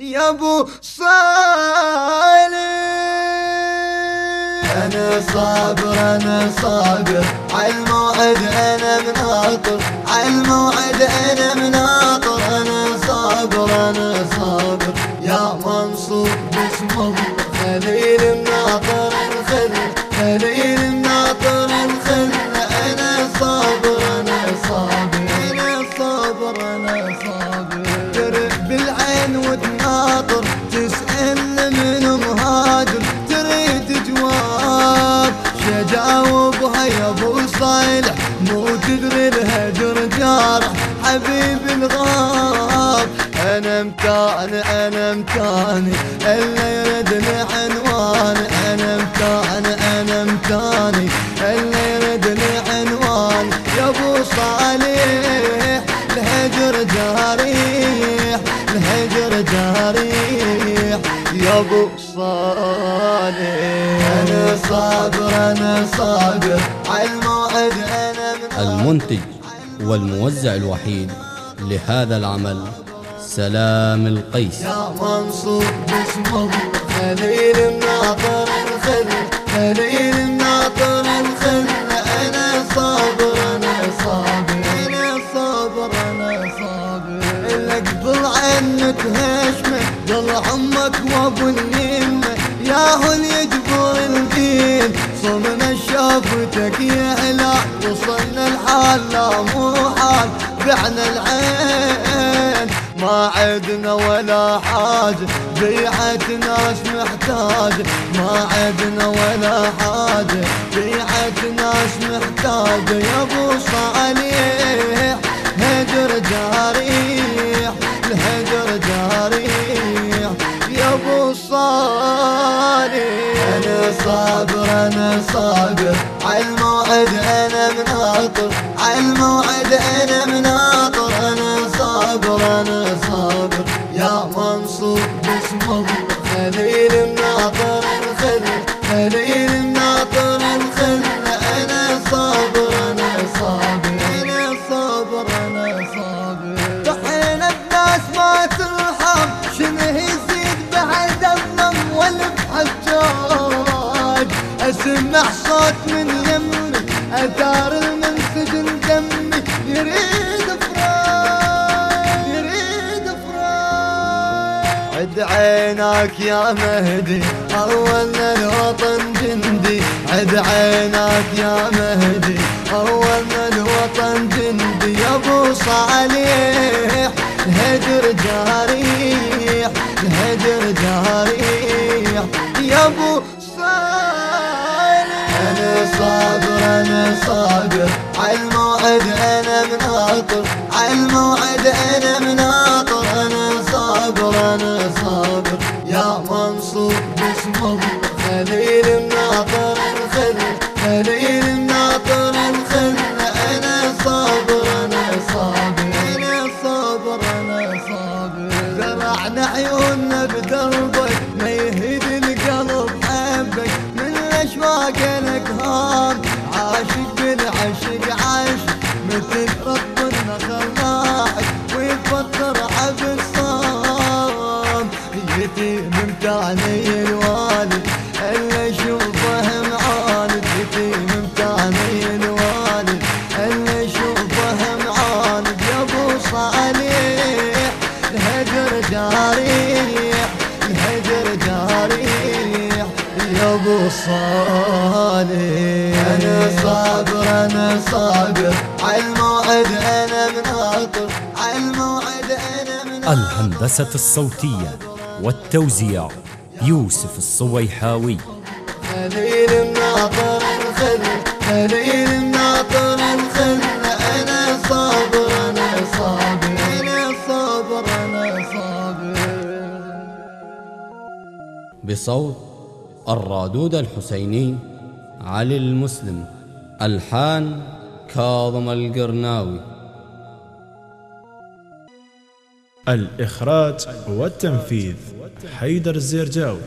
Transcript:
يا أبو صالح. أنا صابر أنا صابر. عالموعد أنا مناطر. عالموعد أنا مناطر. أنا صابر أنا صابر. يا منصور باسم الله خليل مناطر الخل خليل مناطر الخل أنا صابر أنا صابر. أنا صابر أنا صابر. صالح مو تدري الهجر جارح حبيب الغاب أنا مكاني أنا مكاني الا يردني عنواني أنا مكاني أنا مكاني الا يردني عنواني يا أبو صالح. الهجر جاريح الهجر جاريح. يا أبو صالح أنا صابر أنا صابر. عالموعد أنا من المنتج والموزع الوحيد لهذا العمل سلام القيس. يا منصور باسم الله خليل مناطر الخل خليل مناطر الخل. أنا صابر أنا صابر أنا صابر أنا صابر. لك ضل عنك هشمة ضل عمك وابو شافتك يا هلال وصلنا الحال لا مو حال بعنا العين. ما عدنا ولا حاجة بيعة ناس محتاجة ما عدنا ولا حاجة بيعة ناس محتاجة يا أبو صالح هجر جاريح الهجر جاريح. يا أبو صالح أنا صابر أنا صابر. عالموعد أنا مناطر عالموعد أنا مناطر أنا صابر أنا صابر. يا منصور باسم الله خليل مناطر الخل خليل مناطر الخل أنا صابر أنا صابر أنا صابر أنا صابر. اسمع صوت من يمي أثار المنسجن دمي يريد فراق يريد فراق عد عينك يا مهدي اولنا الوطن جندي. عد عينك يا مهدي اولنا الوطن جندي. يا أبو صالح الهجر جاريح الهجر جاريح. يا أبو صالح. أنا صابر أنا صابر. عالموعد أنا مناطر. عالموعد أنا مناطر. أنا صابر أنا صابر. يا منصور باسم الله خليل مناطر الخل خليل مناطر الخل أنا صابر أنا صابر. الهجر جاريح الهجر جاريح يا أبو صالح. أنا صابر أنا صابر عالموعد أنا مناطر عالموعد أنا مناطر. الهندسة الصوتية والتوزيع يوسف الصويحاوي. خليل مناطر خليل بصوت الرادود الحسيني علي المسلم ألحان كاظم القرناوي. الإخراج والتنفيذ حيدر الزرجاوي.